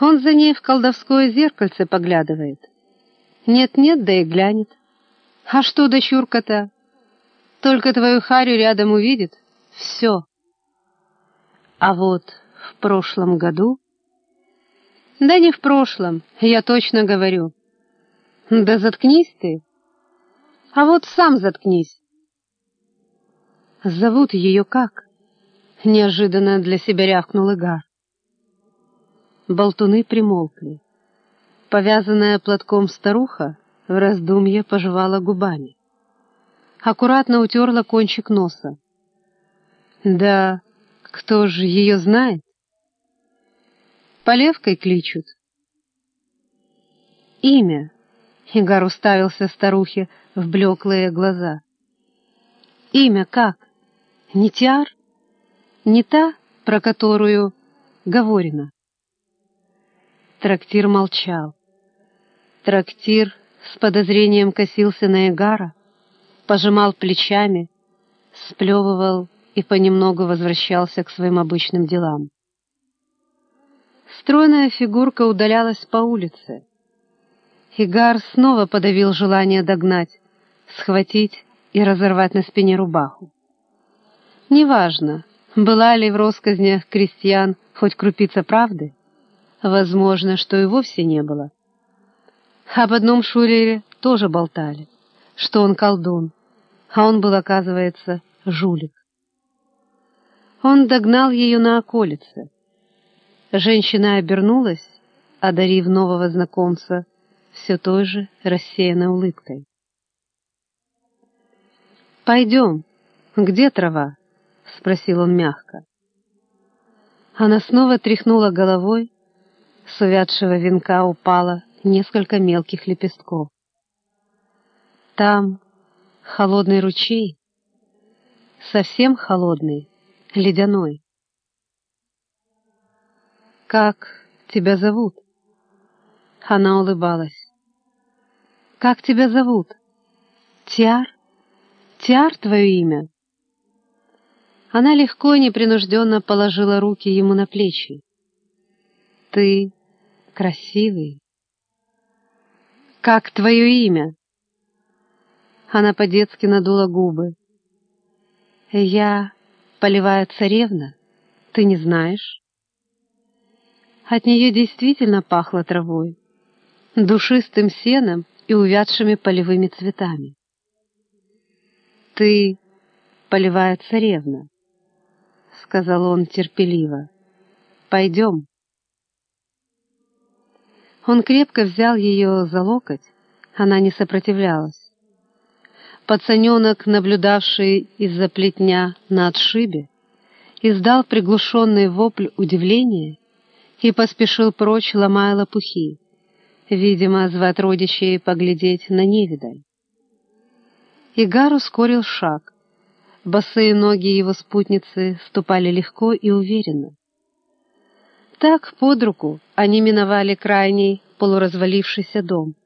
Он за ней в колдовское зеркальце поглядывает. Нет-нет, да и глянет. А что, дочурка-то? Только твою Харю рядом увидит — все. А вот в прошлом году... Да не в прошлом, я точно говорю. Да заткнись ты. А вот сам заткнись. Зовут ее как? Неожиданно для себя рявкнул Игар. Болтуны примолкли. Повязанная платком старуха в раздумье пожевала губами. Аккуратно утерла кончик носа. Да, кто же ее знает? Полевкой кличут. Имя. Игар уставился старухе в блеклые глаза. Имя как? Не? Не та, про которую говорено? Трактир молчал. Трактир с подозрением косился на Эгара, пожимал плечами, сплевывал и понемногу возвращался к своим обычным делам. Стройная фигурка удалялась по улице. Игар снова подавил желание догнать, схватить и разорвать на спине рубаху. Неважно, была ли в россказнях крестьян хоть крупица правды, возможно, что и вовсе не было. Об одном Шулере тоже болтали, что он колдун, а он был, оказывается, жулик. Он догнал ее на околице. Женщина обернулась, одарив нового знакомца все той же рассеянной улыбкой. «Пойдем. Где трава?» — спросил он мягко. Она снова тряхнула головой, с увядшего венка упало несколько мелких лепестков. Там холодный ручей, совсем холодный, ледяной. «Как тебя зовут?» Она улыбалась. «Как тебя зовут? Тиар? Тиар твое имя?» Она легко и непринужденно положила руки ему на плечи. «Ты красивый, «Как твое имя?» Она по-детски надула губы. «Я полевая царевна, ты не знаешь?» От нее действительно пахло травой, душистым сеном и увядшими полевыми цветами. «Ты полевая царевна», — сказал он терпеливо. «Пойдем». Он крепко взял ее за локоть, она не сопротивлялась. Пацаненок, наблюдавший из-за плетня на отшибе, издал приглушенный вопль удивления и поспешил прочь, ломая лопухи, видимо, звать родичей поглядеть на невидаль. Игар ускорил шаг. Босые ноги его спутницы ступали легко и уверенно. Так, под руку, они миновали крайний полуразвалившийся дом.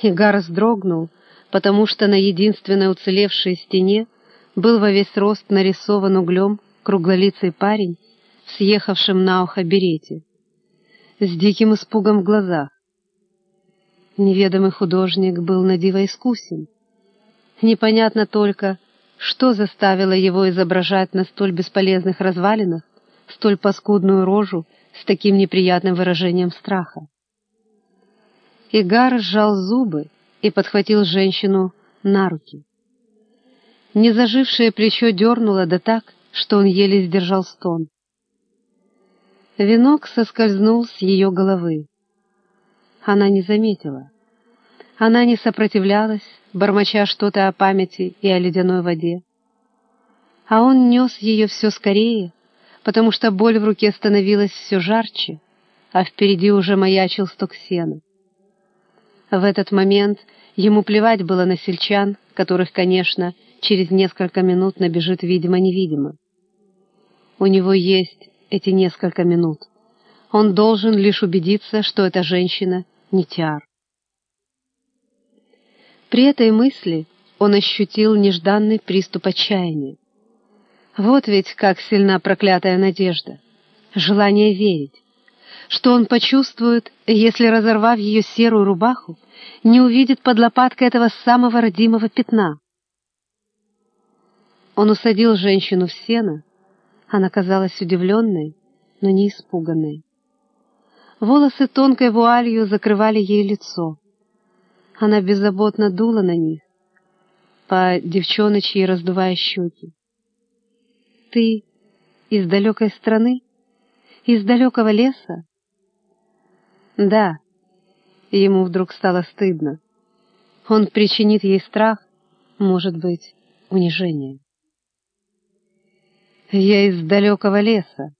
Игар вздрогнул, потому что на единственной уцелевшей стене был во весь рост нарисован углем круглолицый парень, съехавшим на ухо берете, с диким испугом в глазах. Неведомый художник был на диво искусен. Непонятно только, что заставило его изображать на столь бесполезных развалинах столь паскудную рожу с таким неприятным выражением страха. Игар сжал зубы и подхватил женщину на руки. Незажившее плечо дернуло да так, что он еле сдержал стон. Венок соскользнул с ее головы. Она не заметила. Она не сопротивлялась, бормоча что-то о памяти и о ледяной воде. А он нес ее все скорее, потому что боль в руке становилась все жарче, а впереди уже маячил сток сена. В этот момент ему плевать было на сельчан, которых, конечно, через несколько минут набежит видимо-невидимо. У него есть эти несколько минут. Он должен лишь убедиться, что эта женщина не Тиар. При этой мысли он ощутил нежданный приступ отчаяния. Вот ведь как сильна проклятая надежда, желание верить. что он почувствует, если, разорвав ее серую рубаху, не увидит под лопаткой этого самого родимого пятна. Он усадил женщину в сено, она казалась удивленной, но не испуганной. Волосы тонкой вуалью закрывали ей лицо. Она беззаботно дула на них, по девчоночьи раздувая щеки. «Ты из далекой страны? Из далекого леса?» «Да». Ему вдруг стало стыдно. Он причинит ей страх, может быть, унижение. «Я из далекого леса».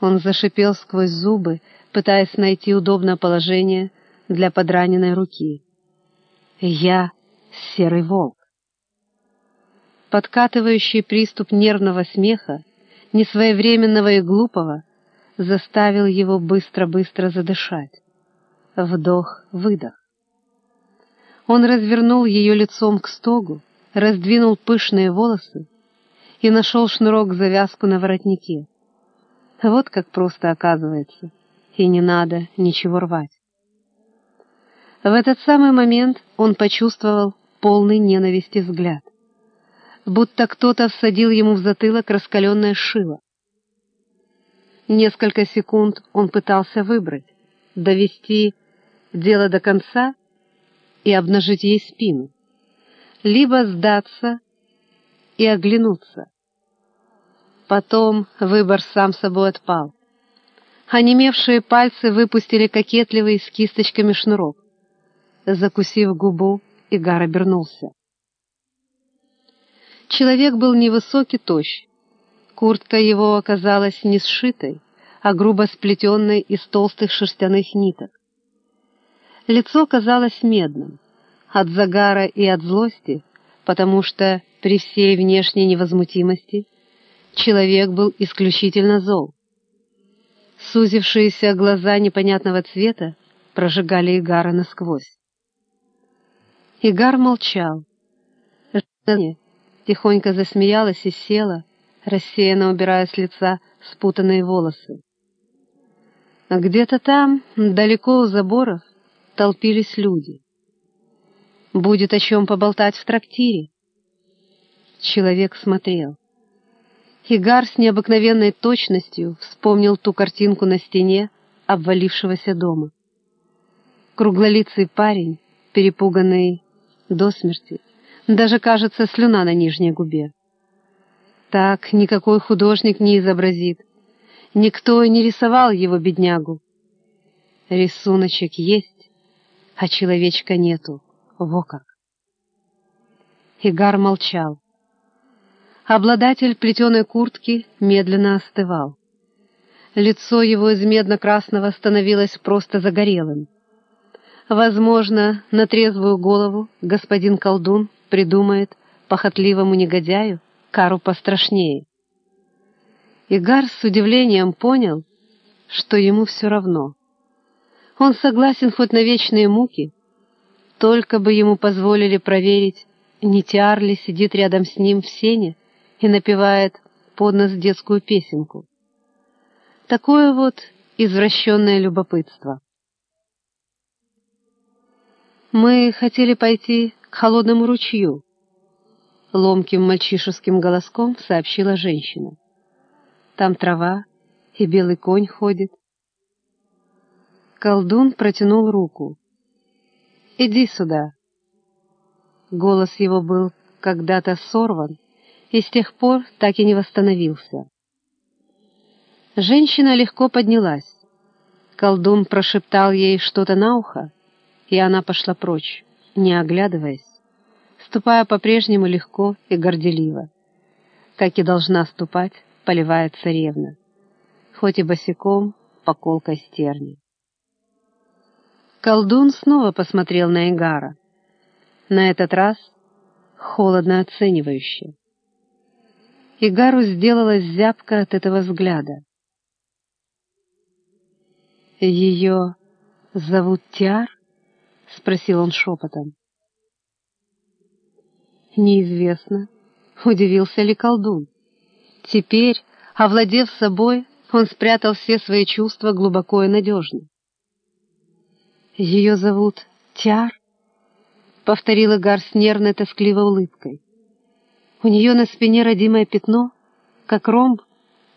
Он зашипел сквозь зубы, пытаясь найти удобное положение для подраненной руки. «Я серый волк». Подкатывающий приступ нервного смеха, несвоевременного и глупого, заставил его быстро-быстро задышать. Вдох-выдох. Он развернул ее лицом к стогу, раздвинул пышные волосы и нашел шнурок-завязку на воротнике. Вот как просто оказывается, и не надо ничего рвать. В этот самый момент он почувствовал полный ненависти взгляд, будто кто-то всадил ему в затылок раскаленное шило. Несколько секунд он пытался выбрать, довести дело до конца и обнажить ей спину, либо сдаться и оглянуться. Потом выбор сам собой отпал. Онемевшие пальцы выпустили кокетливый с кисточками шнурок. Закусив губу, Игар обернулся. Человек был невысокий, тощ. Куртка его оказалась не сшитой, а грубо сплетенной из толстых шерстяных ниток. Лицо казалось медным, от загара и от злости, потому что при всей внешней невозмутимости человек был исключительно зол. Сузившиеся глаза непонятного цвета прожигали Игара насквозь. Игар молчал. Женя тихонько засмеялась и села, рассеянно убирая с лица спутанные волосы. А где-то там, далеко у заборов, толпились люди. Будет о чем поболтать в трактире. Человек смотрел. Хигар с необыкновенной точностью вспомнил ту картинку на стене обвалившегося дома. Круглолицый парень, перепуганный до смерти, даже, кажется, слюна на нижней губе. Так никакой художник не изобразит. Никто не рисовал его беднягу. Рисуночек есть, а человечка нету. Во как! Игар молчал. Обладатель плетеной куртки медленно остывал. Лицо его из медно-красного становилось просто загорелым. Возможно, на трезвую голову господин колдун придумает похотливому негодяю кару пострашнее. Игар с удивлением понял, что ему все равно. Он согласен хоть на вечные муки, только бы ему позволили проверить, не Тиар ли сидит рядом с ним в сене и напевает под нос детскую песенку. Такое вот извращенное любопытство. «Мы хотели пойти к холодному ручью», — ломким мальчишеским голоском сообщила женщина. «Там трава, и белый конь ходит». Колдун протянул руку. «Иди сюда». Голос его был когда-то сорван, и с тех пор так и не восстановился. Женщина легко поднялась. Колдун прошептал ей что-то на ухо, и она пошла прочь, не оглядываясь, ступая по-прежнему легко и горделиво, как и должна ступать полевая царевна, хоть и босиком по колкой стерни. Колдун снова посмотрел на Игара, на этот раз холодно оценивающе и Гару сделалась зябко от этого взгляда. «Ее зовут Тиар?» — спросил он шепотом. «Неизвестно», — удивился ли колдун. Теперь, овладев собой, Он спрятал все свои чувства глубоко и надежно. «Ее зовут Тяр?» — повторила Гар с нервной тоскливой улыбкой. «У нее на спине родимое пятно, как ромб.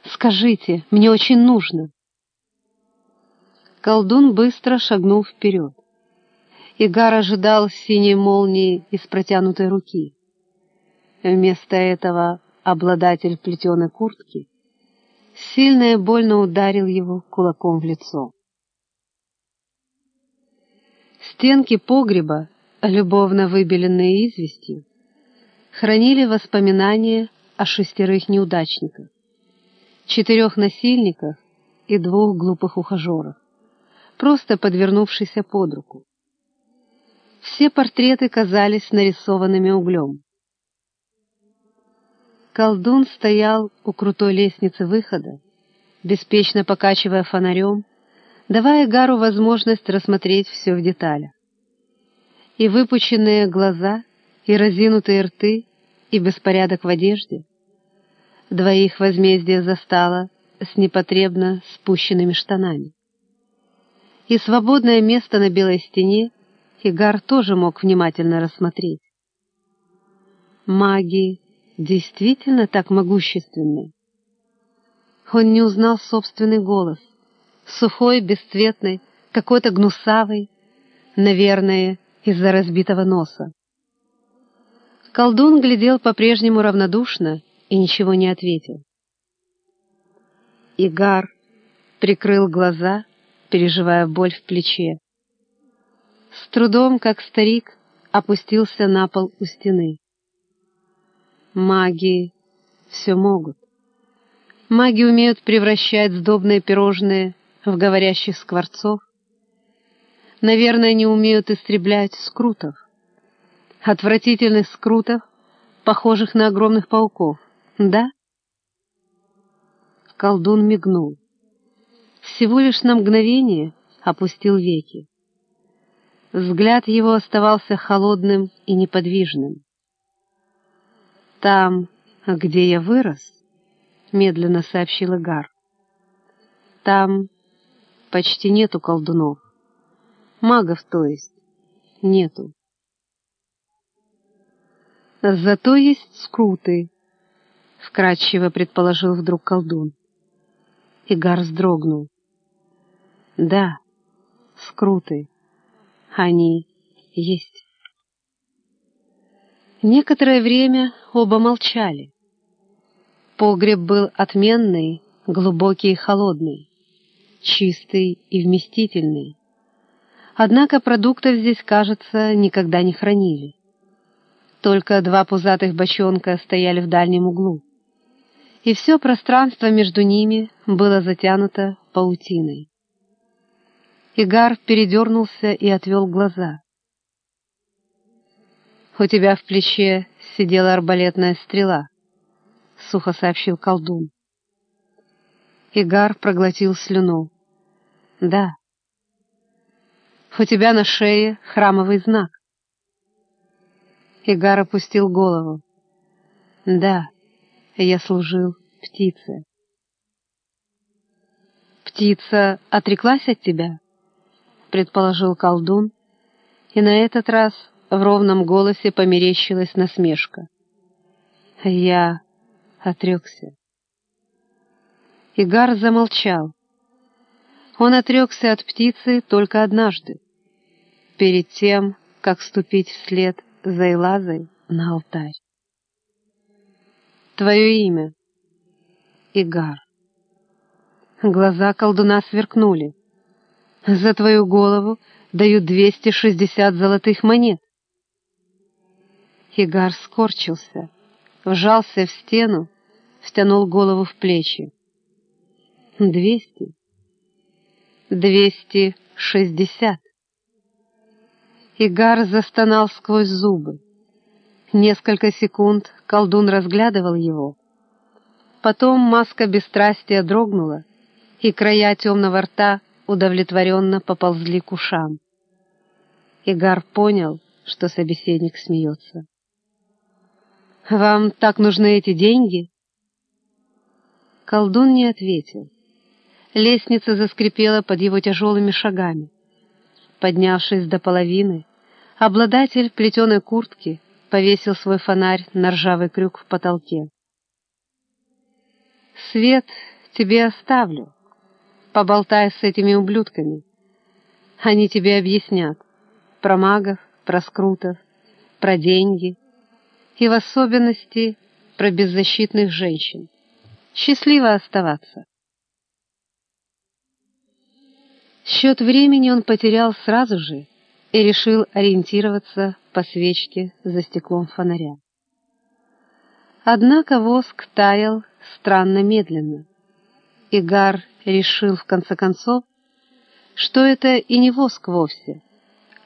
Скажите, мне очень нужно». Колдун быстро шагнул вперед. Игар ожидал синей молнии из протянутой руки. Вместо этого обладатель плетеной куртки сильно и больно ударил его кулаком в лицо. Стенки погреба, любовно выбеленные известью, хранили воспоминания о шестерых неудачниках, четырех насильниках и двух глупых ухажерах, просто подвернувшихся под руку. Все портреты казались нарисованными углем. Колдун стоял у крутой лестницы выхода, беспечно покачивая фонарем, давая Гару возможность рассмотреть все в деталях. И выпученные глаза, и разинутые рты, и беспорядок в одежде. Двоих возмездие застало с непотребно спущенными штанами. И свободное место на белой стене Игар тоже мог внимательно рассмотреть. Маги действительно так могущественны? Он не узнал собственный голос, сухой, бесцветный, какой-то гнусавый, наверное, из-за разбитого носа. Колдун глядел по-прежнему равнодушно и ничего не ответил. Игар прикрыл глаза, переживая боль в плече. С трудом, как старик, опустился на пол у стены. Маги все могут. Маги умеют превращать сдобные пирожные в говорящих скворцов. Наверное, не умеют истреблять скрутов. Отвратительных скрутов, похожих на огромных пауков, да? Колдун мигнул. Всего лишь на мгновение опустил веки. Взгляд его оставался холодным и неподвижным. «Там, где я вырос», — медленно сообщил Игар, — «там почти нету колдунов. Магов, то есть, нету. Зато есть скруты», — вкратчиво предположил вдруг колдун. Игар вздрогнул. «Да, скруты. Они есть». Некоторое время оба молчали. Погреб был отменный, глубокий и холодный, чистый и вместительный. Однако продуктов здесь, кажется, никогда не хранили. Только два пузатых бочонка стояли в дальнем углу, и все пространство между ними было затянуто паутиной. Игар передернулся и отвел глаза. «У тебя в плече сидела арбалетная стрела», — сухо сообщил колдун. Игар проглотил слюну. «Да». «У тебя на шее храмовый знак». Игар опустил голову. «Да, я служил птице». «Птица отреклась от тебя?» — предположил колдун, и на этот раз в ровном голосе померещилась насмешка. Я отрекся. Игар замолчал. Он отрекся от птицы только однажды, перед тем, как ступить вслед за Элазой на алтарь. Твое имя? Игар. Глаза колдуна сверкнули. За твою голову дают двести шестьдесят золотых монет. Хигар скорчился, вжался в стену, втянул голову в плечи. Двести. Двести шестьдесят. Игар застонал сквозь зубы. Несколько секунд колдун разглядывал его. Потом маска бесстрастия дрогнула, и края темного рта удовлетворенно поползли к ушам. Игар понял, что собеседник смеется. «Вам так нужны эти деньги?» Колдун не ответил, лестница заскрипела под его тяжелыми шагами. Поднявшись до половины, обладатель плетеной куртки повесил свой фонарь на ржавый крюк в потолке. «Свет тебе оставлю. Поболтай с этими ублюдками. Они тебе объяснят про магов, про скрутов, про деньги и в особенности про беззащитных женщин. Счастливо оставаться. Счет времени он потерял сразу же и решил ориентироваться по свечке за стеклом фонаря. Однако воск таял странно медленно. Игар решил в конце концов, что это и не воск вовсе,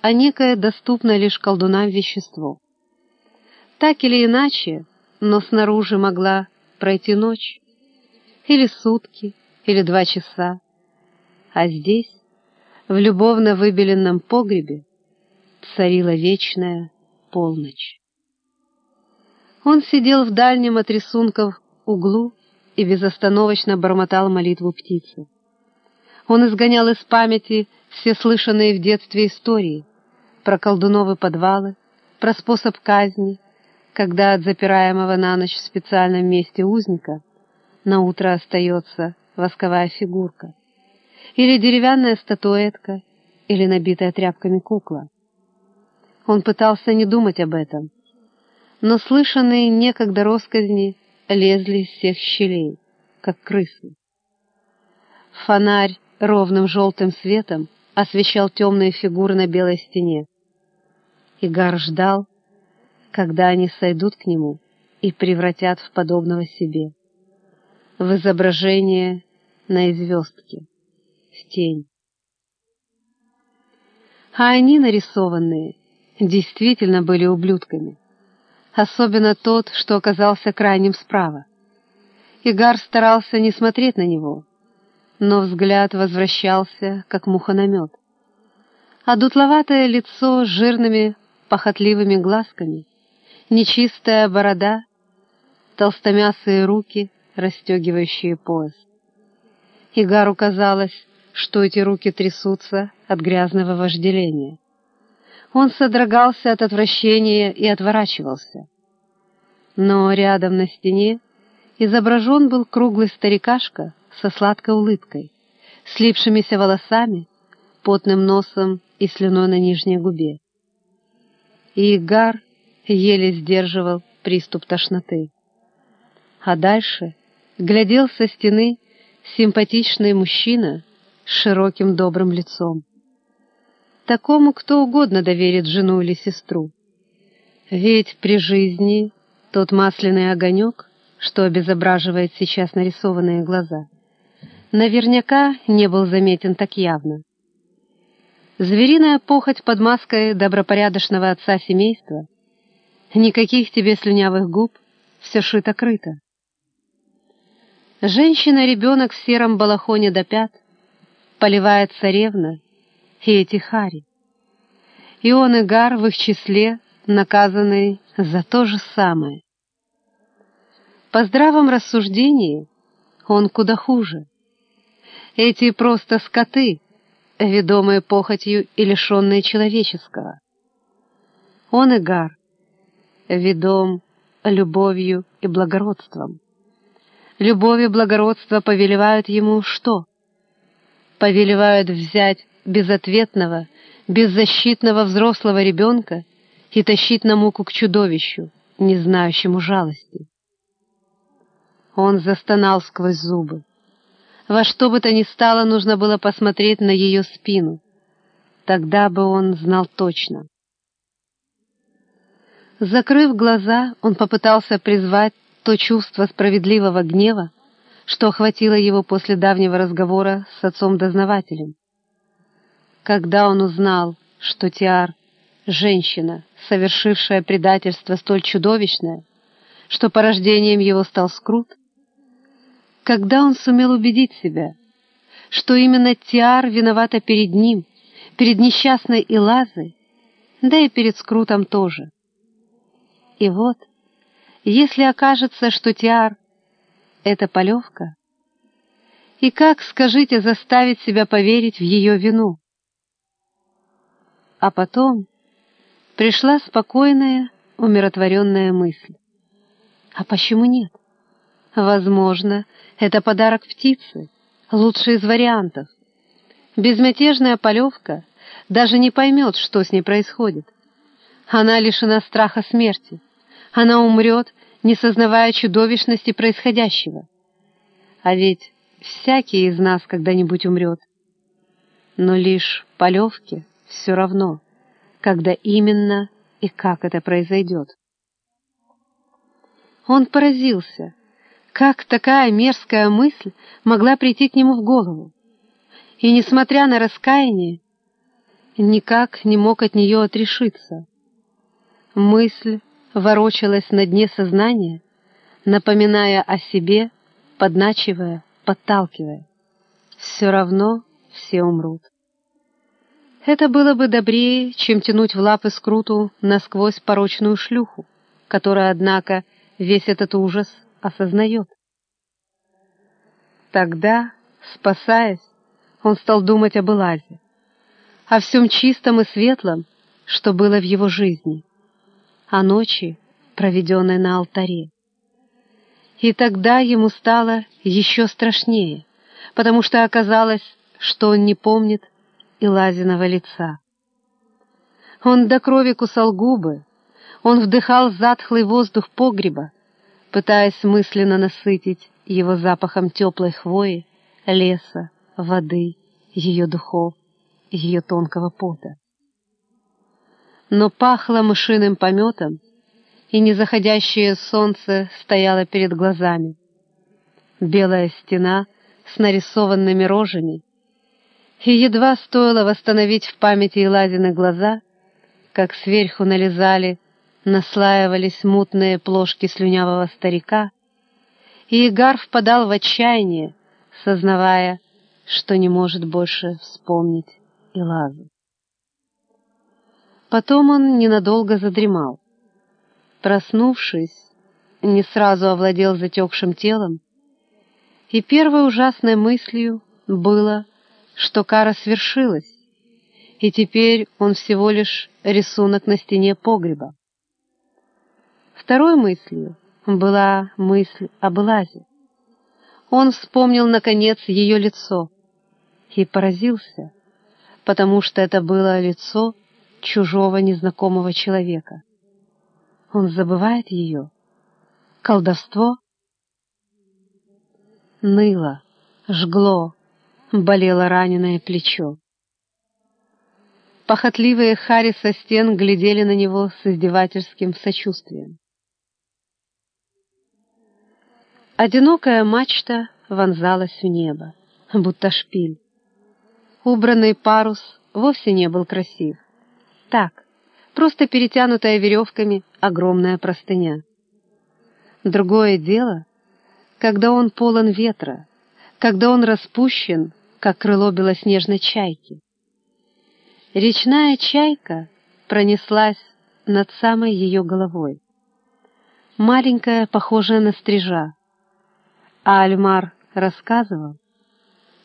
а некое доступное лишь колдунам вещество. Так или иначе, но снаружи могла пройти ночь, или сутки, или два часа, а здесь, в любовно выбеленном погребе, царила вечная полночь. Он сидел в дальнем от рисунков углу и безостановочно бормотал молитву птицы. Он изгонял из памяти все слышанные в детстве истории про колдуновы подвалы, про способ казни, когда от запираемого на ночь в специальном месте узника на утро остается восковая фигурка, или деревянная статуэтка, или набитая тряпками кукла. Он пытался не думать об этом, но слышанные некогда росказни лезли из всех щелей, как крысы. Фонарь ровным желтым светом освещал темные фигуры на белой стене. Игар ждал, когда они сойдут к нему и превратят в подобного себе, в изображение на звездке, в тень. А они, нарисованные, действительно были ублюдками, особенно тот, что оказался крайним справа. Игар старался не смотреть на него, но взгляд возвращался, как муха на мед. А дутловатое лицо с жирными, похотливыми глазками, нечистая борода, толстомясые руки, расстегивающие пояс. Игару казалось, что эти руки трясутся от грязного вожделения. Он содрогался от отвращения и отворачивался. Но рядом на стене изображен был круглый старикашка со сладкой улыбкой, слипшимися волосами, потным носом и слюной на нижней губе. И Игар еле сдерживал приступ тошноты. А дальше глядел со стены симпатичный мужчина с широким добрым лицом. Такому кто угодно доверит жену или сестру. Ведь при жизни тот масляный огонек, что обезображивает сейчас нарисованные глаза — наверняка не был заметен так явно. Звериная похоть под маской добропорядочного отца семейства, никаких тебе слюнявых губ, все шито-крыто. Женщина-ребенок в сером балахоне до пят, поливает царевна и эти хари. И он и Гар в их числе, наказанный за то же самое. По здравом рассуждении он куда хуже. Эти просто скоты, ведомые похотью и лишенные человеческого. Он Игар, ведом любовью и благородством. Любовь и благородство повелевают ему что? Повелевают взять безответного, беззащитного взрослого ребенка и тащить на муку к чудовищу, не знающему жалости. Он застонал сквозь зубы. Во что бы то ни стало, нужно было посмотреть на ее спину. Тогда бы он знал точно. Закрыв глаза, он попытался призвать то чувство справедливого гнева, что охватило его после давнего разговора с отцом-дознавателем. Когда он узнал, что Тиар — женщина, совершившая предательство столь чудовищное, что порождением его стал Скрут, когда он сумел убедить себя, что именно Тиар виновата перед ним, перед несчастной Илазой, да и перед Скрутом тоже. И вот, если окажется, что Тиар — это полевка, И как, скажите, заставить себя поверить в ее вину? А потом пришла спокойная, умиротворенная мысль. А почему нет? Возможно, это подарок птицы, лучший из вариантов. Безмятежная полевка даже не поймет, что с ней происходит. Она лишена страха смерти. Она умрет, не сознавая чудовищности происходящего. А ведь всякий из нас когда-нибудь умрет. Но лишь полевке все равно, когда именно и как это произойдет. Он поразился, как такая мерзкая мысль могла прийти к нему в голову. И, несмотря на раскаяние, никак не мог от нее отрешиться. Мысль ворочалась на дне сознания, напоминая о себе, подначивая, подталкивая. Все равно все умрут. Это было бы добрее, чем тянуть в лапы скруту насквозь порочную шлюху, которая, однако, весь этот ужас осознает. Тогда, спасаясь, он стал думать об Элазе, о всем чистом и светлом, что было в его жизни, о ночи, проведенной на алтаре. И тогда ему стало еще страшнее, потому что оказалось, что он не помнит и Лазиного лица. Он до крови кусал губы, он вдыхал затхлый воздух погреба, пытаясь мысленно насытить его запахом теплой хвои, леса, воды, ее духов, ее тонкого пота. Но пахло мышиным пометом, и незаходящее солнце стояло перед глазами. Белая стена с нарисованными рожами, и едва стоило восстановить в памяти Илазины глаза, как сверху налезали, наслаивались мутные плошки слюнявого старика, и Игар впадал в отчаяние, сознавая, что не может больше вспомнить Илазу. Потом он ненадолго задремал. Проснувшись, не сразу овладел затекшим телом, и первой ужасной мыслью было — что кара свершилась, и теперь он всего лишь рисунок на стене погреба. Второй мыслью была мысль об Лазе. Он вспомнил, наконец, ее лицо и поразился, потому что это было лицо чужого незнакомого человека. Он забывает ее. Колдовство? Ныло, жгло, болело раненое плечо. Похотливые хари со стен глядели на него с издевательским сочувствием. Одинокая мачта вонзалась в небо, будто шпиль. Убранный парус вовсе не был красив. Так, просто перетянутая веревками огромная простыня. Другое дело, когда он полон ветра, когда он распущен, как крыло белоснежной чайки. Речная чайка пронеслась над самой ее головой. Маленькая, похожая на стрижа. А Альмар рассказывал,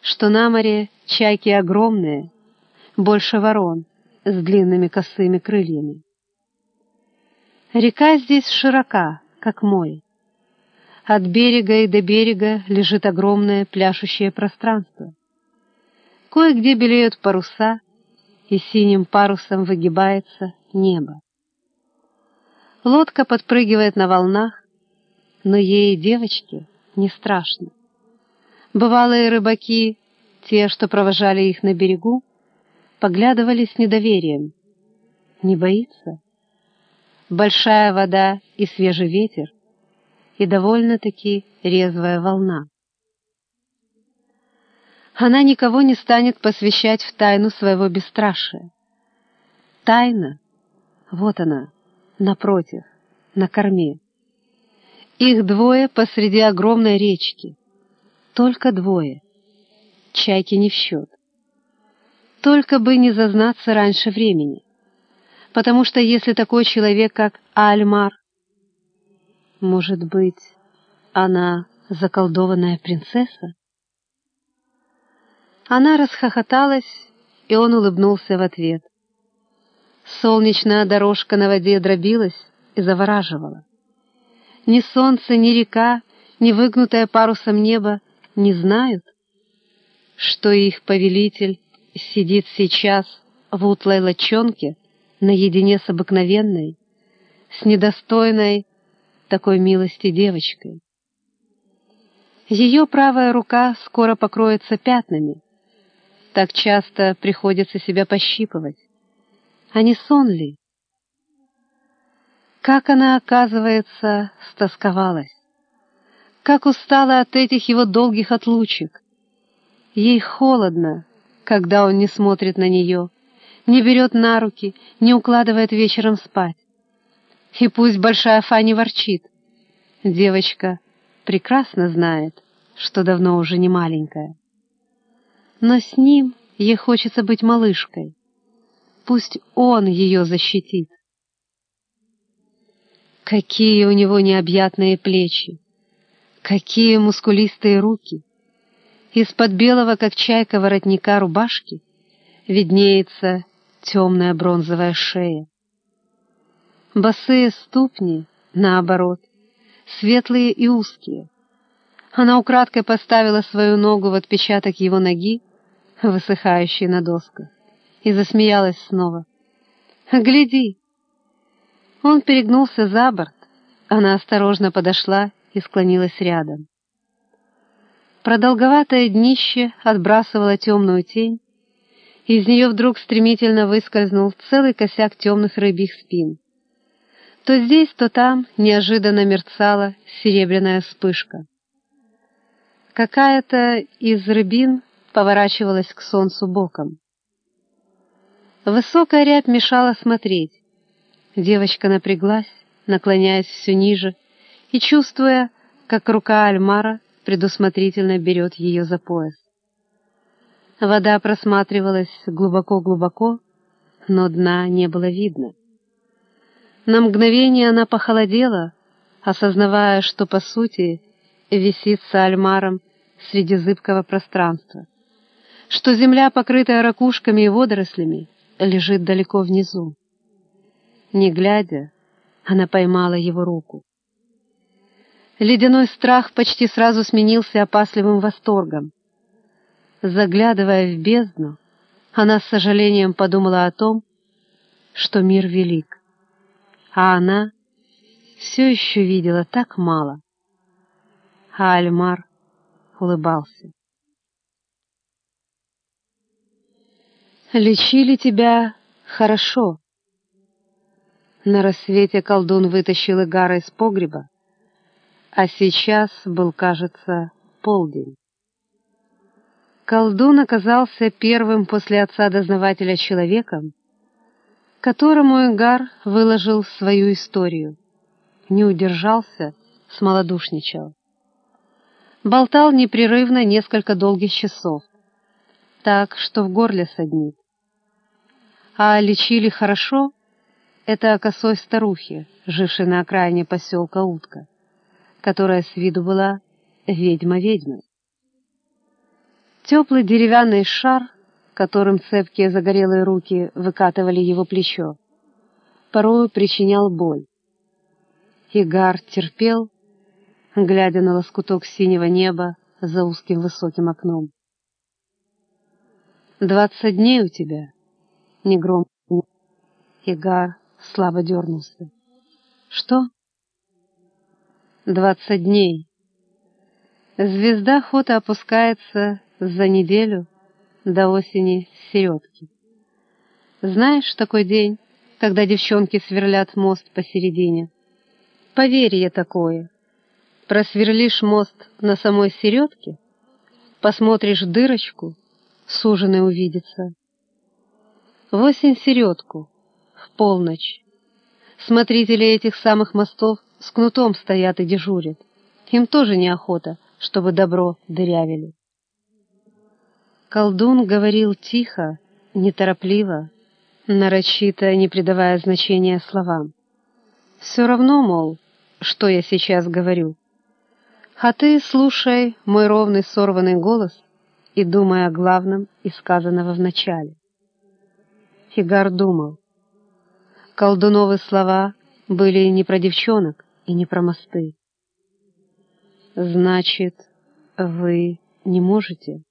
что на море чайки огромные, больше ворон, с длинными косыми крыльями. Река здесь широка, как мой. От берега и до берега лежит огромное пляшущее пространство. Кое-где белеют паруса, и синим парусом выгибается небо. Лодка подпрыгивает на волнах, но ей, девочке, не страшно. Бывалые рыбаки, те, что провожали их на берегу, поглядывали с недоверием. Не боится? Большая вода и свежий ветер, и довольно-таки резвая волна она никого не станет посвящать в тайну своего бесстрашия. Тайна, вот она, напротив, на корме. Их двое посреди огромной речки. Только двое. Чайки не в счет. Только бы не зазнаться раньше времени. Потому что если такой человек, как Альмар, может быть, она заколдованная принцесса? Она расхохоталась, и он улыбнулся в ответ. Солнечная дорожка на воде дробилась и завораживала. Ни солнце, ни река, ни выгнутое парусом небо не знают, что их повелитель сидит сейчас в утлой лочонке наедине с обыкновенной, с недостойной такой милости девочкой. Ее правая рука скоро покроется пятнами. Так часто приходится себя пощипывать. А не сон ли? Как она, оказывается, стосковалась. Как устала от этих его долгих отлучек. Ей холодно, когда он не смотрит на нее, не берет на руки, не укладывает вечером спать. И пусть большая Фанни ворчит. Девочка прекрасно знает, что давно уже не маленькая. Но с ним ей хочется быть малышкой. Пусть он ее защитит. Какие у него необъятные плечи! Какие мускулистые руки! Из-под белого, как чайка, воротника рубашки виднеется темная бронзовая шея. Босые ступни, наоборот, светлые и узкие. Она украдкой поставила свою ногу в отпечаток его ноги, высыхающий на досках, и засмеялась снова. «Гляди!» Он перегнулся за борт, она осторожно подошла и склонилась рядом. Продолговатое днище отбрасывало темную тень, из нее вдруг стремительно выскользнул целый косяк темных рыбьих спин. То здесь, то там неожиданно мерцала серебряная вспышка. Какая-то из рыбин поворачивалась к солнцу боком. Высокая рябь мешала смотреть. Девочка напряглась, наклоняясь все ниже и чувствуя, как рука Альмара предусмотрительно берет ее за пояс. Вода просматривалась глубоко-глубоко, но дна не было видно. На мгновение она похолодела, осознавая, что, по сути, висит с Альмаром среди зыбкого пространства, что земля, покрытая ракушками и водорослями, лежит далеко внизу. Не глядя, она поймала его руку. Ледяной страх почти сразу сменился опасливым восторгом. Заглядывая в бездну, она с сожалением подумала о том, что мир велик, а она все еще видела так мало. А Альмар улыбался. «Лечили тебя хорошо». На рассвете колдун вытащил Игара из погреба, а сейчас был, кажется, полдень. Колдун оказался первым после отца-дознавателя человеком, которому Игар выложил свою историю. Не удержался, смолодушничал. Болтал непрерывно несколько долгих часов, так что в горле саднит. А лечили хорошо — это косой старухе, жившей на окраине поселка Утка, которая с виду была ведьма-ведьмой. Теплый деревянный шар, которым цепкие загорелые руки выкатывали его плечо, порою причинял боль. Игар терпел, глядя на лоскуток синего неба за узким высоким окном. «Двадцать дней у тебя?» — негромко. Игар слабо дернулся. «Что?» «Двадцать дней. Звезда хота опускается за неделю до осени середки. Знаешь такой день, когда девчонки сверлят мост посередине? Поверье такое. Просверлишь мост на самой середке, посмотришь дырочку, суженый увидится. В осень середку, в полночь. Смотрители этих самых мостов с кнутом стоят и дежурят. Им тоже неохота, чтобы добро дырявили. Колдун говорил тихо, неторопливо, нарочито не придавая значения словам. «Все равно, мол, что я сейчас говорю. А ты слушай мой ровный сорванный голос и думая о главном из сказанного в Фигар думал. Колдуновы слова были не про девчонок и не про мосты. «Значит, вы не можете?»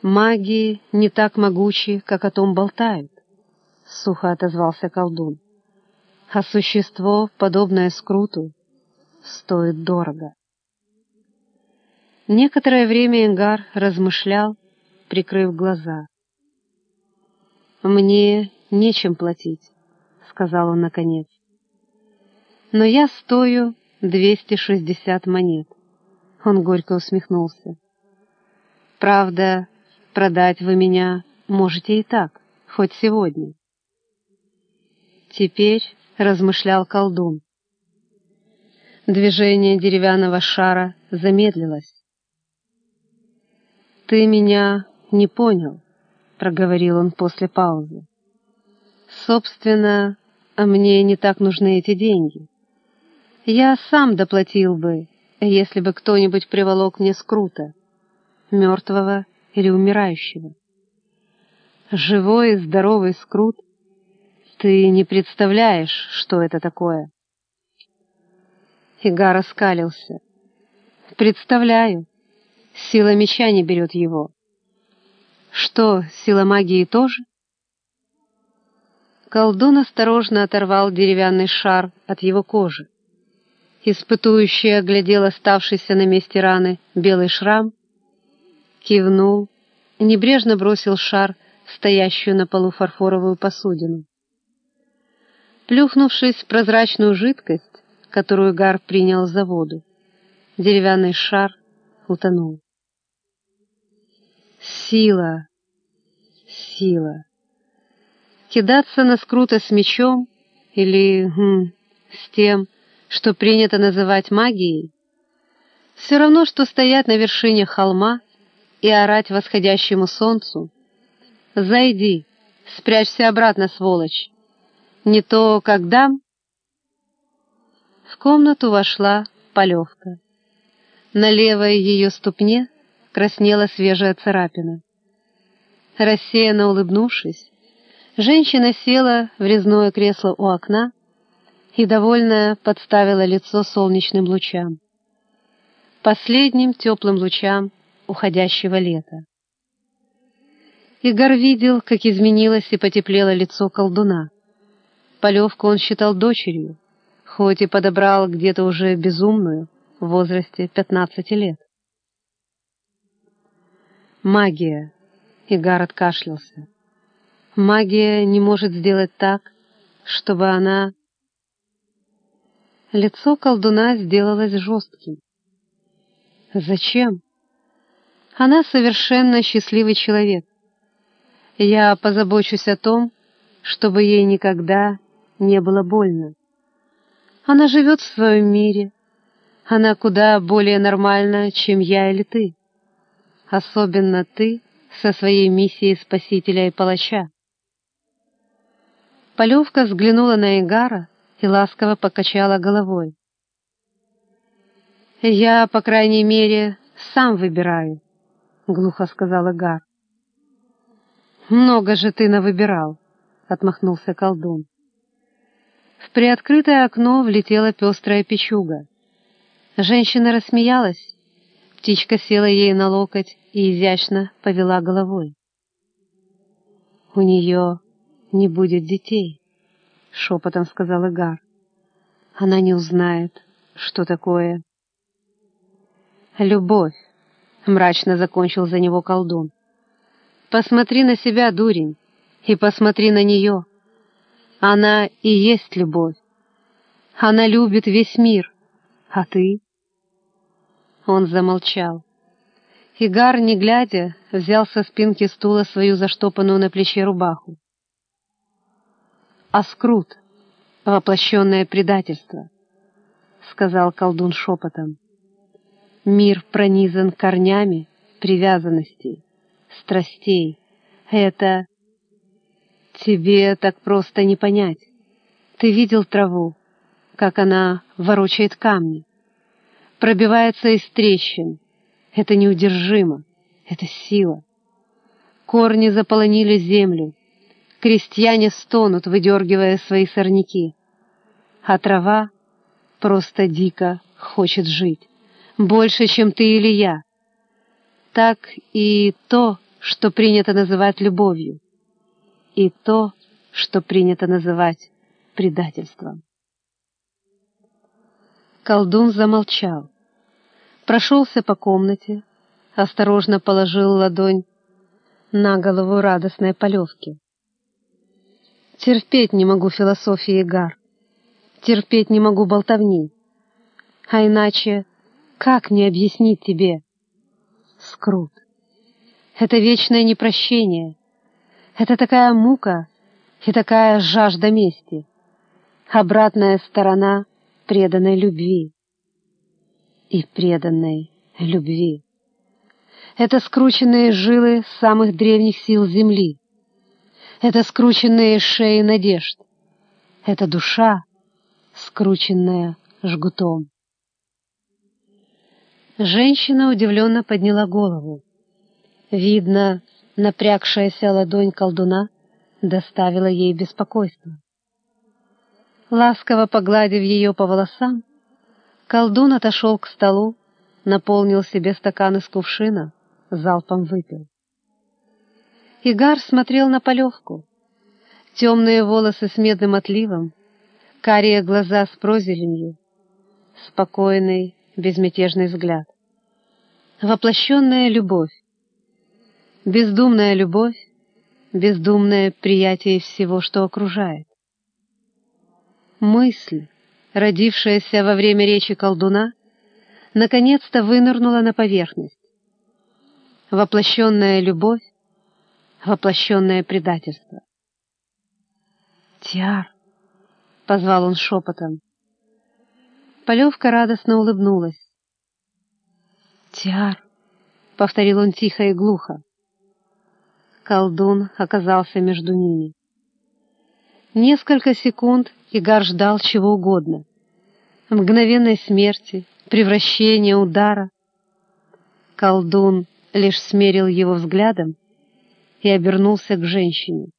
«Маги не так могучи, как о том болтают», — сухо отозвался колдун. «А существо, подобное скруту, стоит дорого». Некоторое время Ингар размышлял, прикрыв глаза. «Мне нечем платить», — сказал он наконец. «Но я стою двести шестьдесят монет». Он горько усмехнулся. «Правда, продать вы меня можете и так, хоть сегодня». Теперь размышлял колдун. Движение деревянного шара замедлилось. «Ты меня не понял», — проговорил он после паузы. «Собственно, мне не так нужны эти деньги. Я сам доплатил бы, если бы кто-нибудь приволок мне скрута, мертвого или умирающего. Живой и здоровый скрут, ты не представляешь, что это такое». Игар раскалился. «Представляю. Сила меча не берет его. Что, сила магии тоже? Колдун осторожно оторвал деревянный шар от его кожи. Испытующий оглядел оставшийся на месте раны белый шрам, кивнул, небрежно бросил шар в стоящую на полу фарфоровую посудину. Плюхнувшись в прозрачную жидкость, которую Гар принял за воду, деревянный шар утонул. Сила, сила. Кидаться на скрута с мечом или хм, с тем, что принято называть магией, все равно, что стоять на вершине холма и орать восходящему солнцу. «Зайди, спрячься обратно, сволочь! Не то, как дам...» В комнату вошла полевка. На левой ее ступне краснела свежая царапина. Рассеянно улыбнувшись, женщина села в резное кресло у окна и, довольная, подставила лицо солнечным лучам. Последним теплым лучам уходящего лета. Игорь видел, как изменилось и потеплело лицо колдуна. Полевку он считал дочерью, хоть и подобрал где-то уже безумную в возрасте пятнадцати лет. Магия. Игар откашлялся. Магия не может сделать так, чтобы она... Лицо колдуна сделалось жестким. Зачем? Она совершенно счастливый человек. Я позабочусь о том, чтобы ей никогда не было больно. Она живет в своем мире. Она куда более нормальна, чем я или ты особенно ты со своей миссией спасителя и палача. Полевка взглянула на Игара и ласково покачала головой. «Я, по крайней мере, сам выбираю», — глухо сказал Игар. «Много же ты навыбирал», — отмахнулся колдун. В приоткрытое окно влетела пестрая печуга. Женщина рассмеялась Птичка села ей на локоть и изящно повела головой. «У нее не будет детей», — шепотом сказал Игар. «Она не узнает, что такое...» «Любовь», — мрачно закончил за него колдун. «Посмотри на себя, дурень, и посмотри на нее. Она и есть любовь. Она любит весь мир, а ты...» Он замолчал. Игар, не глядя, взял со спинки стула свою заштопанную на плече рубаху. «Аскрут, воплощенное предательство», — сказал колдун шепотом. «Мир пронизан корнями привязанностей, страстей. Это... Тебе так просто не понять. Ты видел траву, как она ворочает камни пробивается из трещин, Это неудержимо, это сила. Корни заполонили землю. Крестьяне стонут, выдергивая свои сорняки. А трава просто дико хочет жить. Больше, чем ты или я. Так и то, что принято называть любовью. И то, что принято называть предательством. Колдун замолчал, прошелся по комнате, осторожно положил ладонь на голову радостной полевки. Терпеть не могу философии Гар, терпеть не могу болтовни, а иначе как мне объяснить тебе? Скрут. Это вечное непрощение. Это такая мука и такая жажда мести. Обратная сторона преданной любви. И преданной любви. Это скрученные жилы самых древних сил Земли. Это скрученные шеи надежд. Это душа, скрученная жгутом. Женщина удивленно подняла голову. Видно, напрягшаяся ладонь колдуна доставила ей беспокойство. Ласково погладив ее по волосам, колдун отошел к столу, наполнил себе стакан из кувшина, залпом выпил. Игар смотрел на полевку. Темные волосы с медным отливом, карие глаза с прозеленью, спокойный, безмятежный взгляд. Воплощенная любовь. Бездумная любовь, бездумное приятие всего, что окружает. Мысль, родившаяся во время речи колдуна, наконец-то вынырнула на поверхность. Воплощенная любовь, воплощенное предательство. «Тиар!» — позвал он шепотом. Полевка радостно улыбнулась. «Тиар!» — повторил он тихо и глухо. Колдун оказался между ними. Несколько секунд Игар ждал чего угодно. Мгновенной смерти, превращения, удара. Колдун лишь смерил его взглядом и обернулся к женщине.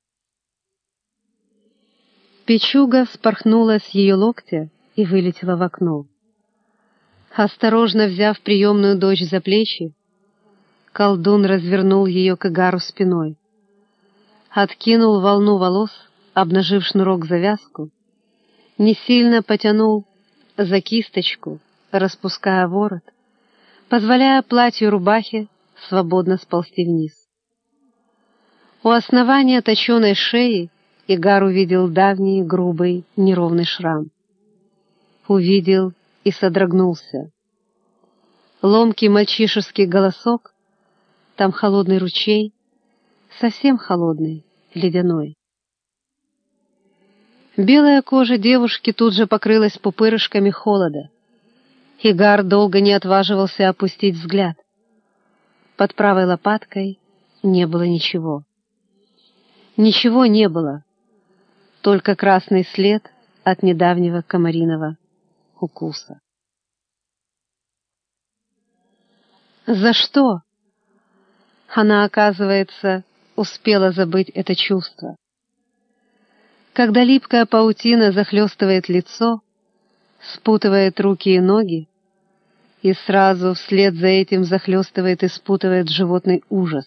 Печуга вспорхнула с ее локтя и вылетела в окно. Осторожно взяв приемную дочь за плечи, колдун развернул ее к Игару спиной. Откинул волну волос, обнажив шнурок-завязку, не сильно потянул за кисточку, распуская ворот, позволяя платью рубахи свободно сползти вниз. У основания точеной шеи Игар увидел давний, грубый, неровный шрам. Увидел и содрогнулся. Ломкий мальчишеский голосок, там холодный ручей, совсем холодный, ледяной. Белая кожа девушки тут же покрылась пупырышками холода. Игар долго не отваживался опустить взгляд. Под правой лопаткой не было ничего. Ничего не было, только красный след от недавнего комариного укуса. За что? Она, оказывается, успела забыть это чувство. Когда липкая паутина захлестывает лицо, спутывает руки и ноги, и сразу вслед за этим захлестывает и спутывает животный ужас,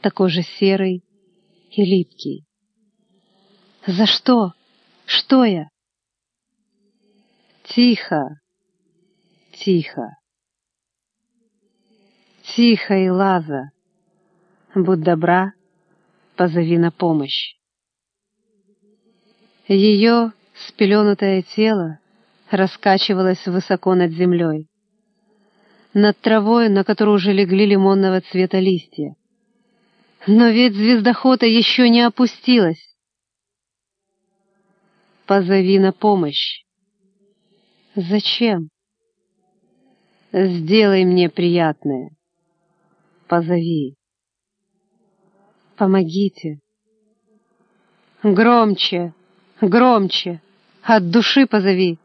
такой же серый и липкий. За что? Что я? Тихо, тихо. Тихо, и Лаза, будь добра, позови на помощь. Ее спеленутое тело раскачивалось высоко над землей, над травой, на которую уже легли лимонного цвета листья. Но ведь звездохота еще не опустилась. Позови на помощь. Зачем? Сделай мне приятное. Позови. Помогите. Громче, громче, от души позови,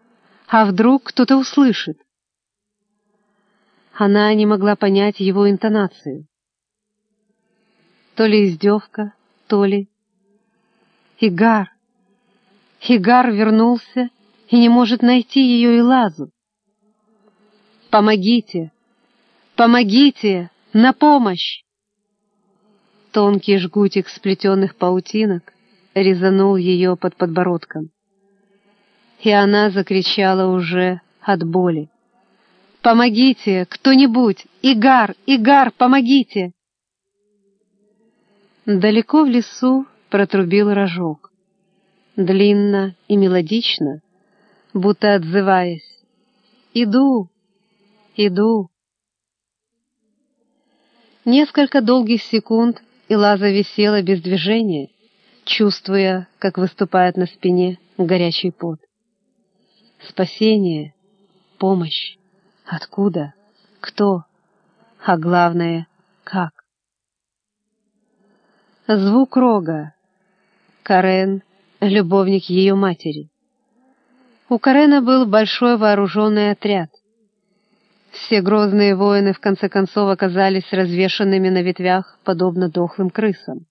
а вдруг кто-то услышит. Она не могла понять его интонацию. То ли издевка, то ли... Игар! Игар вернулся и не может найти ее и Лазу. «Помогите! Помогите! На помощь!» Тонкий жгутик сплетенных паутинок резанул ее под подбородком. И она закричала уже от боли. «Помогите! Кто-нибудь! Игар! Игар! Помогите!» Далеко в лесу протрубил рожок. Длинно и мелодично, будто отзываясь. «Иду! Иду!» Несколько долгих секунд Илаза висела без движения, чувствуя, как выступает на спине горячий пот. Спасение, помощь. Откуда? Кто? А главное, как? Звук рога. Карен — любовник ее матери. У Карена был большой вооруженный отряд. Все грозные воины в конце концов оказались развешанными на ветвях, подобно дохлым крысам.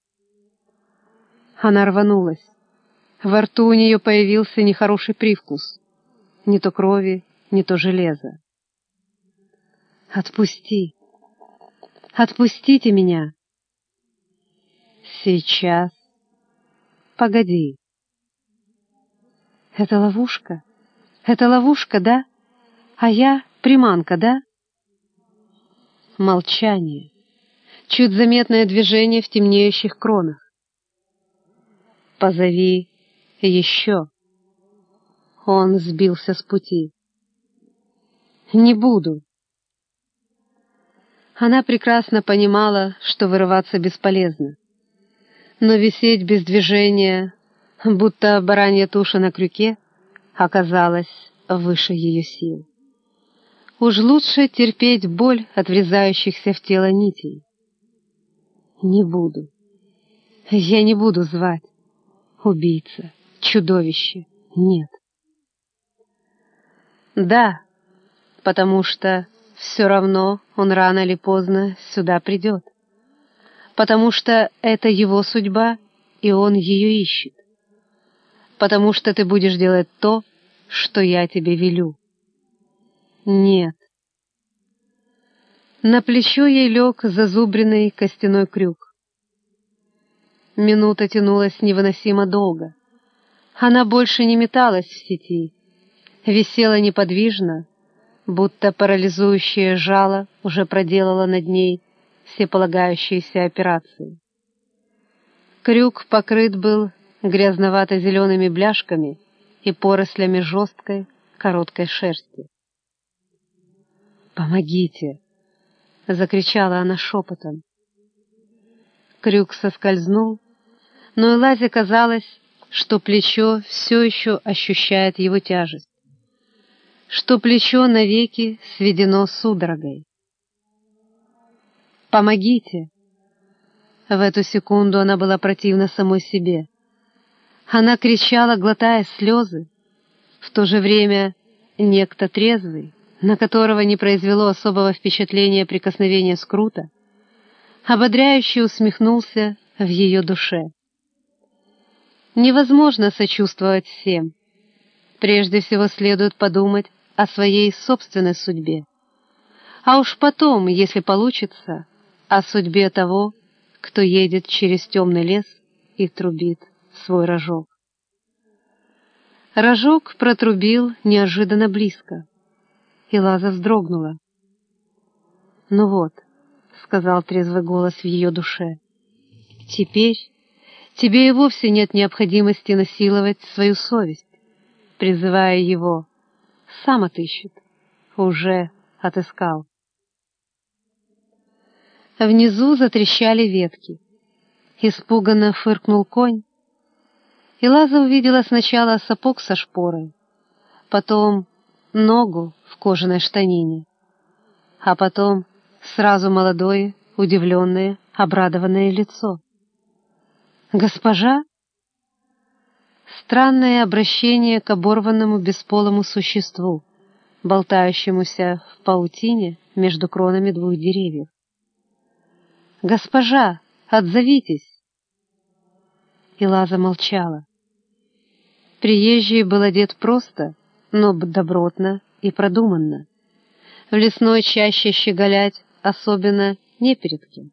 Она рванулась. Во рту у нее появился нехороший привкус. Не то крови, не то железа. «Отпусти! Отпустите меня!» «Сейчас! Погоди!» «Это ловушка? Это ловушка, да? А я приманка, да?» Молчание. Чуть заметное движение в темнеющих кронах. «Позови еще!» Он сбился с пути. «Не буду!» Она прекрасно понимала, что вырываться бесполезно. Но висеть без движения, будто баранья туша на крюке, оказалось выше ее сил. Уж лучше терпеть боль от врезающихся в тело нитей. Не буду. Я не буду звать. Убийца, чудовище. Нет. Да, потому что все равно он рано или поздно сюда придет. Потому что это его судьба, и он ее ищет. Потому что ты будешь делать то, что я тебе велю. Нет. На плечо ей лег зазубренный костяной крюк. Минута тянулась невыносимо долго. Она больше не металась в сети, висела неподвижно, будто парализующее жало уже проделало над ней все полагающиеся операции. Крюк покрыт был грязновато-зелеными бляшками и порослями жесткой, короткой шерсти. «Помогите!» — закричала она шепотом. Крюк соскользнул, но Элазе казалось, что плечо все еще ощущает его тяжесть что плечо навеки сведено судорогой. «Помогите!» В эту секунду она была противна самой себе. Она кричала, глотая слезы. В то же время некто трезвый, на которого не произвело особого впечатления прикосновение скрута, ободряюще усмехнулся в ее душе. Невозможно сочувствовать всем. Прежде всего следует подумать о своей собственной судьбе. А уж потом, если получится, о судьбе того, кто едет через темный лес и трубит свой рожок. Рожок протрубил неожиданно близко, и Лаза вздрогнула. «Ну вот», — сказал трезвый голос в ее душе, — «теперь тебе и вовсе нет необходимости насиловать свою совесть, призывая его сам отыщет. Уже отыскал. Внизу затрещали ветки. Испуганно фыркнул конь. И Лаза увидела сначала сапог со шпорой, потом ногу в кожаной штанине, а потом сразу молодое, удивленное, обрадованное лицо. «Госпожа?» Странное обращение к оборванному бесполому существу, болтающемуся в паутине между кронами двух деревьев. «Госпожа, отзовитесь!» Илаза молчала. Приезжий был одет просто, но добротно и продуманно. В лесной чаще щеголять особенно не перед кем.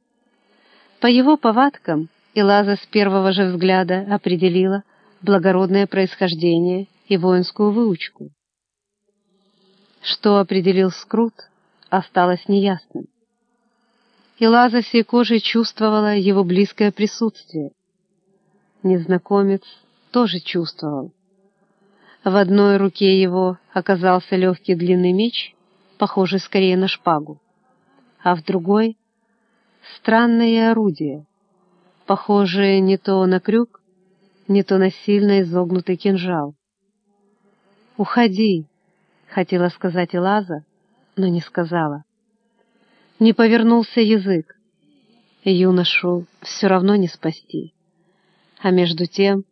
По его повадкам Илаза с первого же взгляда определила благородное происхождение и воинскую выучку. Что определил Скрут, осталось неясным. Илаза всей кожей чувствовала его близкое присутствие. Незнакомец тоже чувствовал. В одной руке его оказался легкий длинный меч, похожий скорее на шпагу, а в другой — странное орудие, похожее не то на крюк, не то на сильно изогнутый кинжал. «Уходи!» — хотела сказать Илаза, но не сказала. Не повернулся язык. Юношу все равно не спасти. А между тем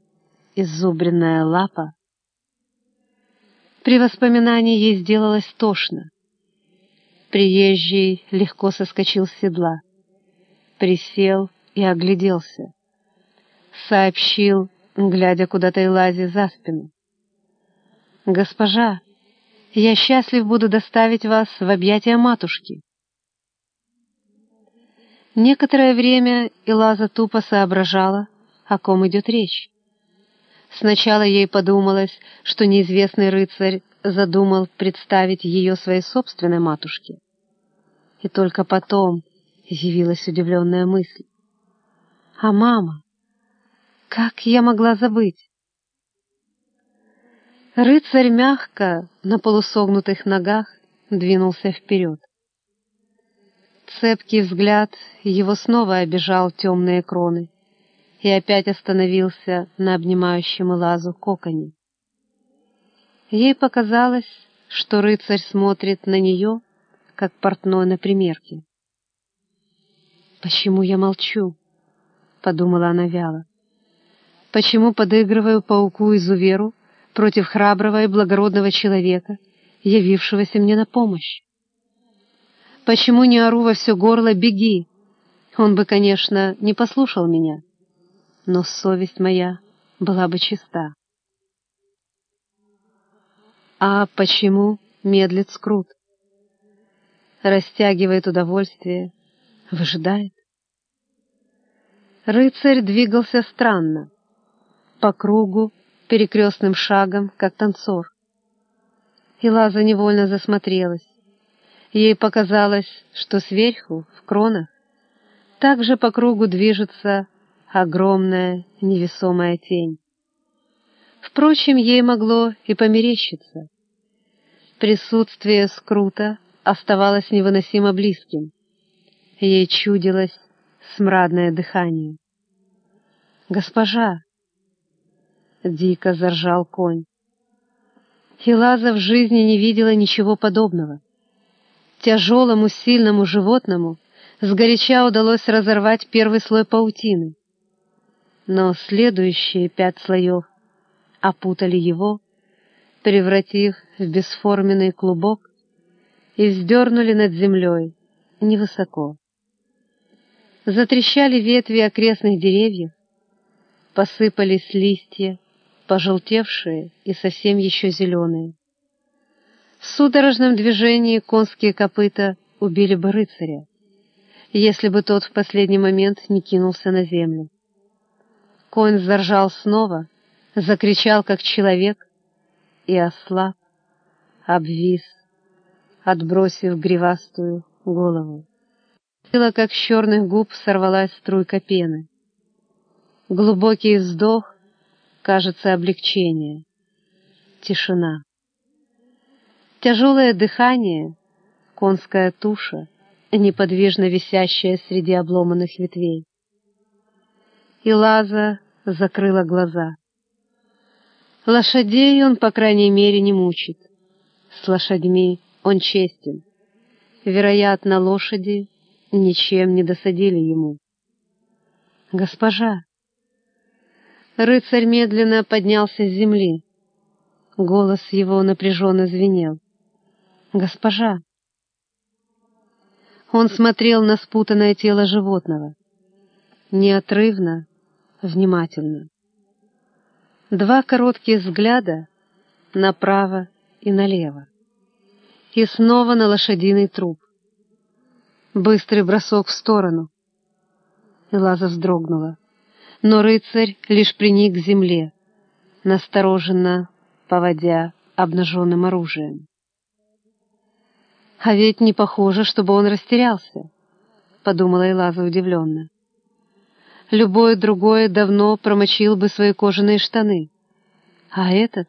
изубренная лапа при воспоминании ей сделалось тошно. Приезжий легко соскочил с седла, присел и огляделся. Сообщил, глядя куда-то и лази за спину. «Госпожа, я счастлив буду доставить вас в объятия матушки». Некоторое время Илаза тупо соображала, о ком идет речь. Сначала ей подумалось, что неизвестный рыцарь задумал представить ее своей собственной матушке. И только потом явилась удивленная мысль. «А мама? Как я могла забыть?» Рыцарь мягко, на полусогнутых ногах, двинулся вперед. Цепкий взгляд его снова обижал темные кроны и опять остановился на обнимающем лазу коконе. Ей показалось, что рыцарь смотрит на нее, как портной на примерке. «Почему я молчу?» — подумала она вяло. «Почему подыгрываю пауку-изуверу против храброго и благородного человека, явившегося мне на помощь? Почему не ору во все горло «беги»? Он бы, конечно, не послушал меня» но совесть моя была бы чиста. А почему медлит скрут? Растягивает удовольствие, выжидает. Рыцарь двигался странно, по кругу, перекрестным шагом, как танцор. И Лаза невольно засмотрелась. Ей показалось, что сверху, в кронах, также по кругу движется огромная невесомая тень. Впрочем, ей могло и померещиться. Присутствие скрута оставалось невыносимо близким. Ей чудилось смрадное дыхание. «Госпожа!» — дико заржал конь. Хилаза в жизни не видела ничего подобного. Тяжелому, сильному животному сгоряча удалось разорвать первый слой паутины но следующие пять слоев опутали его, превратив в бесформенный клубок и вздернули над землей невысоко. Затрещали ветви окрестных деревьев, посыпались листья, пожелтевшие и совсем еще зеленые. В судорожном движении конские копыта убили бы рыцаря, если бы тот в последний момент не кинулся на землю. Конь заржал снова, закричал, как человек, и ослаб, обвис, отбросив гривастую голову. Было, как с черных губ сорвалась струйка пены. Глубокий вздох, кажется, облегчение. Тишина. Тяжелое дыхание, конская туша, неподвижно висящая среди обломанных ветвей и Лаза закрыла глаза. Лошадей он, по крайней мере, не мучит. С лошадьми он честен. Вероятно, лошади ничем не досадили ему. «Госпожа!» Рыцарь медленно поднялся с земли. Голос его напряженно звенел. госпожа!» Он смотрел на спутанное тело животного. Неотрывно, внимательно. Два коротких взгляда направо и налево. И снова на лошадиный труп. Быстрый бросок в сторону. Лаза вздрогнула. Но рыцарь лишь приник к земле, настороженно поводя обнаженным оружием. «А ведь не похоже, чтобы он растерялся», — подумала Элаза удивленно. «Любое другое давно промочил бы свои кожаные штаны, а этот,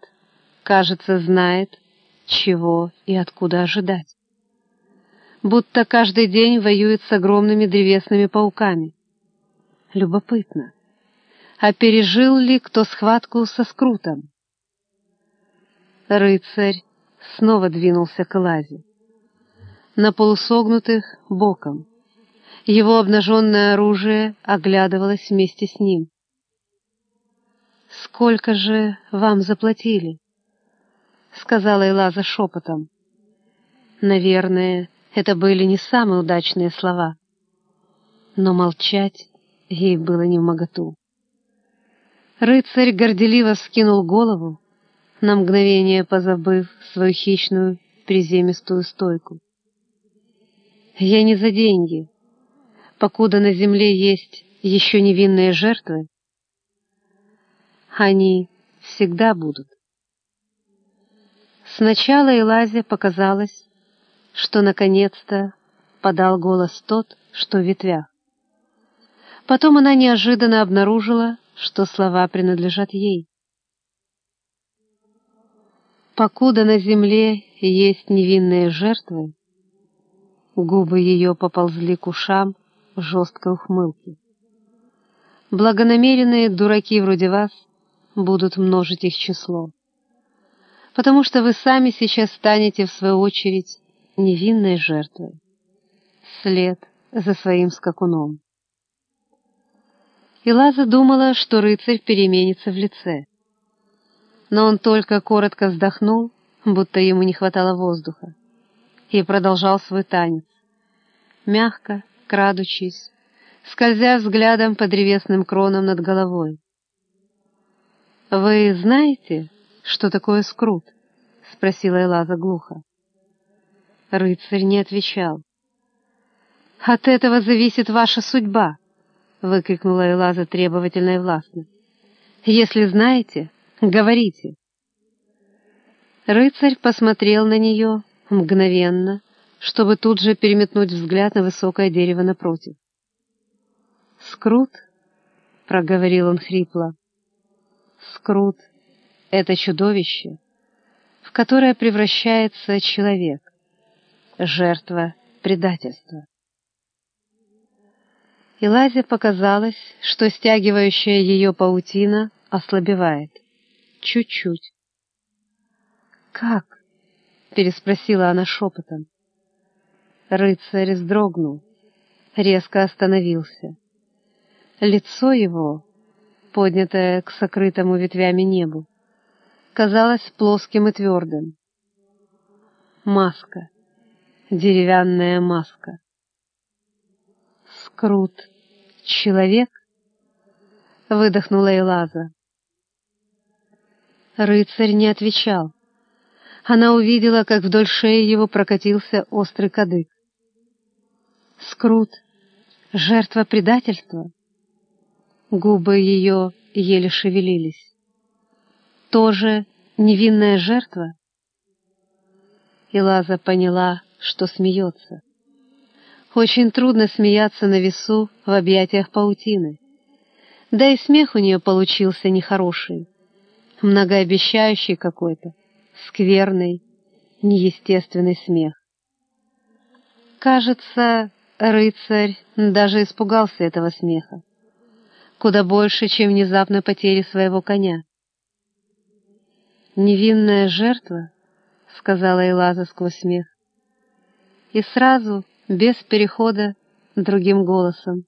кажется, знает, чего и откуда ожидать. Будто каждый день воюет с огромными древесными пауками. Любопытно, а пережил ли кто схватку со скрутом? Рыцарь снова двинулся к Элазе на полусогнутых боком. Его обнаженное оружие оглядывалось вместе с ним. «Сколько же вам заплатили?» — сказала Элаза шепотом. Наверное, это были не самые удачные слова, но молчать ей было не в моготу. Рыцарь горделиво вскинул голову, на мгновение позабыв свою хищную приземистую стойку. Я не за деньги. Покуда на земле есть еще невинные жертвы, они всегда будут. Сначала Элазе показалось, что наконец-то подал голос тот, что в ветвях. Потом она неожиданно обнаружила, что слова принадлежат ей. Покуда на земле есть невинные жертвы, Губы ее поползли к ушам в жесткой ухмылке. Благонамеренные дураки вроде вас будут множить их число, потому что вы сами сейчас станете, в свою очередь, невинной жертвой. След за своим скакуном. И Лаза думала, что рыцарь переменится в лице. Но он только коротко вздохнул, будто ему не хватало воздуха, и продолжал свой танец мягко, крадучись, скользя взглядом по древесным кронам над головой. «Вы знаете, что такое скрут?» — спросила Элаза глухо. Рыцарь не отвечал. «От этого зависит ваша судьба!» — выкрикнула Элаза требовательно и властно. «Если знаете, говорите!» Рыцарь посмотрел на нее мгновенно, чтобы тут же переметнуть взгляд на высокое дерево напротив. «Скрут?» — проговорил он хрипло. «Скрут — это чудовище, в которое превращается человек, жертва предательства». И Лазе показалось, что стягивающая ее паутина ослабевает. Чуть-чуть. «Как?» — переспросила она шепотом. Рыцарь вздрогнул, резко остановился. Лицо его, поднятое к сокрытому ветвями небу, казалось плоским и твердым. Маска, деревянная маска. Скрут, человек? Выдохнула Элаза. Рыцарь не отвечал. Она увидела, как вдоль шеи его прокатился острый кадык. Скрут, жертва предательства. Губы ее еле шевелились. Тоже невинная жертва? И Лаза поняла, что смеется. Очень трудно смеяться на весу в объятиях паутины. Да и смех у нее получился нехороший, многообещающий какой-то, скверный, неестественный смех. Кажется, Рыцарь даже испугался этого смеха. Куда больше, чем внезапной потери своего коня. «Невинная жертва», — сказала Элаза сквозь смех. И сразу, без перехода, другим голосом.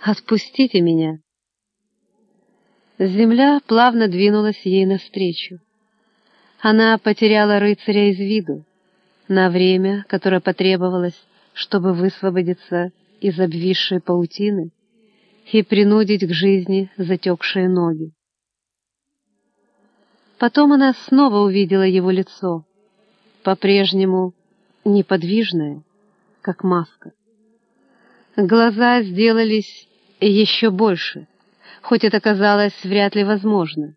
«Отпустите меня!» Земля плавно двинулась ей навстречу. Она потеряла рыцаря из виду, на время, которое потребовалось, чтобы высвободиться из обвисшей паутины и принудить к жизни затекшие ноги. Потом она снова увидела его лицо, по-прежнему неподвижное, как маска. Глаза сделались еще больше, хоть это казалось вряд ли возможно,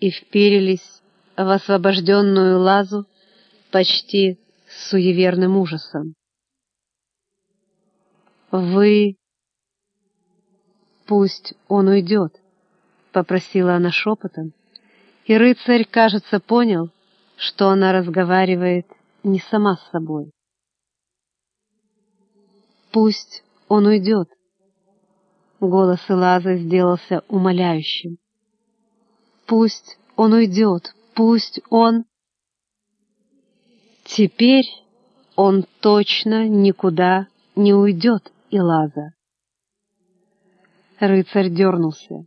и вперились в освобожденную лазу почти с суеверным ужасом. «Вы...» «Пусть он уйдет», — попросила она шепотом, и рыцарь, кажется, понял, что она разговаривает не сама с собой. «Пусть он уйдет», — голос Элаза сделался умоляющим. «Пусть он уйдет, пусть он...» Теперь он точно никуда не уйдет, Илаза. Рыцарь дернулся.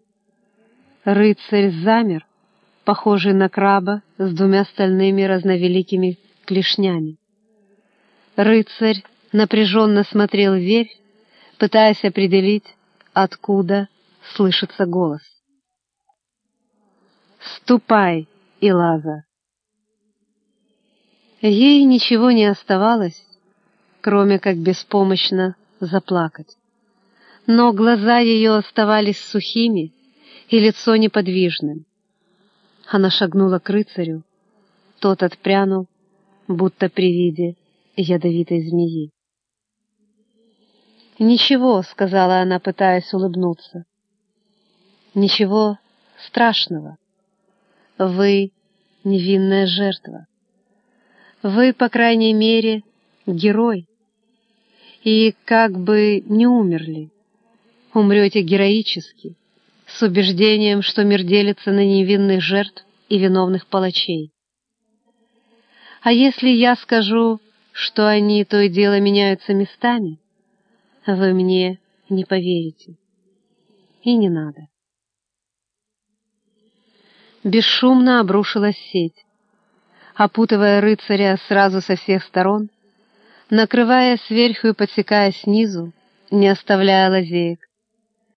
Рыцарь замер, похожий на краба с двумя стальными разновеликими клешнями. Рыцарь напряженно смотрел вверх, пытаясь определить, откуда слышится голос. «Ступай, Илаза!» Ей ничего не оставалось, кроме как беспомощно заплакать. Но глаза ее оставались сухими и лицо неподвижным. Она шагнула к рыцарю. Тот отпрянул, будто при виде ядовитой змеи. «Ничего», — сказала она, пытаясь улыбнуться. «Ничего страшного. Вы невинная жертва. Вы, по крайней мере, герой. И как бы не умерли, умрете героически, с убеждением, что мир делится на невинных жертв и виновных палачей. А если я скажу, что они то и дело меняются местами, вы мне не поверите. И не надо. Бесшумно обрушилась сеть опутывая рыцаря сразу со всех сторон, накрывая сверху и подсекая снизу, не оставляя лазеек.